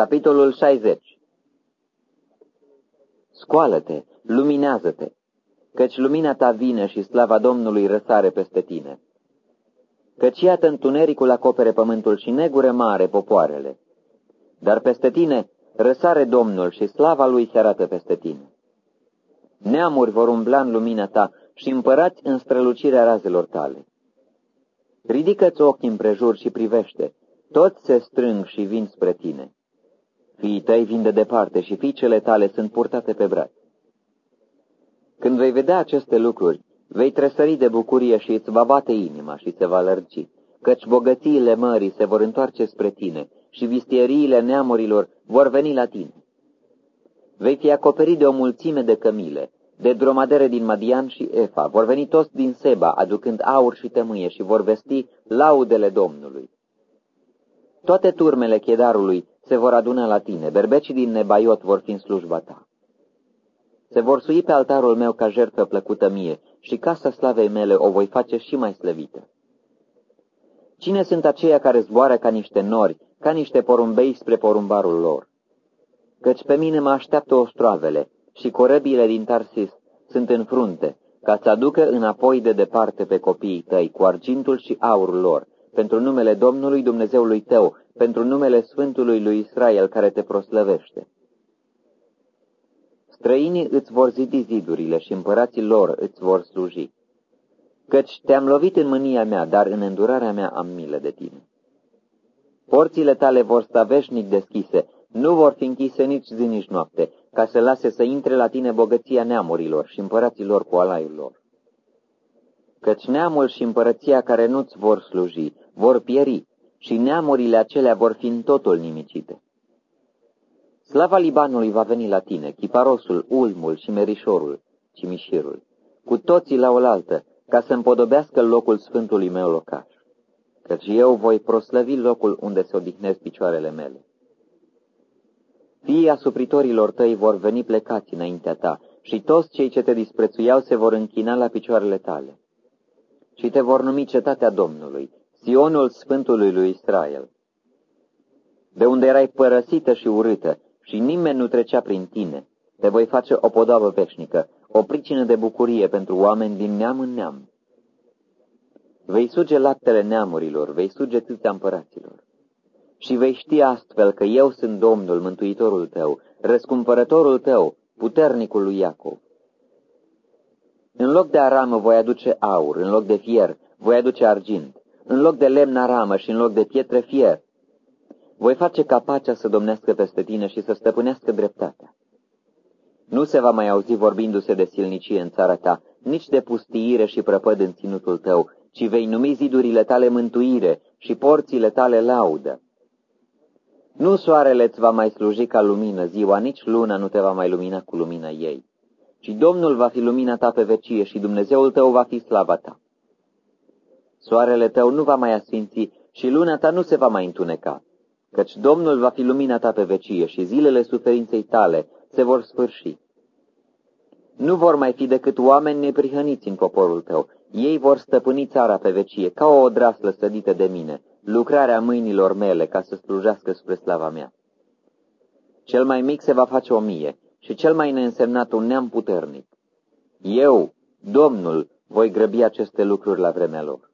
Capitolul 60 Scoală-te, luminează-te, căci lumina ta vine și slava Domnului răsare peste tine. Căci iată întunericul acopere pământul și negure mare popoarele. Dar peste tine răsare Domnul și slava lui se arată peste tine. Neamuri vor umbla în lumina ta și împărați în strălucirea razelor tale. Ridică-ți ochii împrejur și privește, toți se strâng și vin spre tine. Fiii tăi vin de departe și fiicele tale sunt purtate pe braț. Când vei vedea aceste lucruri, vei tresări de bucurie și îți va bate inima și se va lărgi, căci bogățiile mării se vor întoarce spre tine și vistieriile neamurilor vor veni la tine. Vei fi acoperit de o mulțime de cămile, de dromadere din Madian și Efa, vor veni toți din Seba, aducând aur și tămâie și vor vesti laudele Domnului. Toate turmele chedarului se vor aduna la tine, berbecii din Nebaiot vor fi în slujba ta. Se vor sui pe altarul meu ca jertfă plăcută mie și casa slavei mele o voi face și mai slăvită. Cine sunt aceia care zboară ca niște nori, ca niște porumbei spre porumbarul lor? Căci pe mine mă așteaptă ostroavele și corăbile din Tarsis sunt în frunte, ca să aducă înapoi de departe pe copiii tăi cu argintul și aurul lor, pentru numele Domnului Dumnezeului tău, pentru numele Sfântului lui Israel care te proslăvește. Străinii îți vor zidi zidurile și împărații lor îți vor sluji. Căci te-am lovit în mânia mea, dar în îndurarea mea am milă de tine. Porțile tale vor sta veșnic deschise, nu vor fi închise nici zi, nici noapte, ca să lase să intre la tine bogăția neamurilor și împăraților cu alaiul lor. Căci neamul și împărăția care nu-ți vor sluji vor pieri și neamurile acelea vor fi în totul nimicite. Slava Libanului va veni la tine, chiparosul, ulmul și merișorul, cimișirul, cu toții la oaltă, ca să împodobească locul sfântului meu locaș, căci eu voi proslăvi locul unde se odihnesc picioarele mele. Fiii asupritorilor tăi vor veni plecați înaintea ta și toți cei ce te disprețuiau se vor închina la picioarele tale. Și te vor numi cetatea Domnului, Sionul Sfântului lui Israel. De unde erai părăsită și urâtă și nimeni nu trecea prin tine, te voi face o podoabă veșnică, o pricină de bucurie pentru oameni din neam în neam. Vei suge laptele neamurilor, vei suge tâțea împăraților. Și vei ști astfel că eu sunt Domnul, Mântuitorul tău, răscumpărătorul tău, puternicul lui Iacov. În loc de aramă voi aduce aur, în loc de fier voi aduce argint, în loc de lemn aramă și în loc de pietre fier. Voi face ca pacea să domnească peste tine și să stăpânească dreptatea. Nu se va mai auzi vorbindu-se de silnicie în țara ta, nici de pustiire și prăpăd în ținutul tău, ci vei numi zidurile tale mântuire și porțile tale laudă. Nu soarele îți va mai sluji ca lumină ziua, nici luna nu te va mai lumina cu lumina ei, ci Domnul va fi lumina ta pe vecie și Dumnezeul tău va fi slava ta. Soarele tău nu va mai asfinți și luna ta nu se va mai întuneca, căci Domnul va fi lumina ta pe vecie și zilele suferinței tale se vor sfârși. Nu vor mai fi decât oameni neprihăniți în poporul tău, ei vor stăpâni țara pe vecie ca o odraslă sădită de mine, lucrarea mâinilor mele ca să slujească spre slava mea. Cel mai mic se va face o mie și cel mai neînsemnat un neam puternic. Eu, Domnul, voi grăbi aceste lucruri la vremea lor.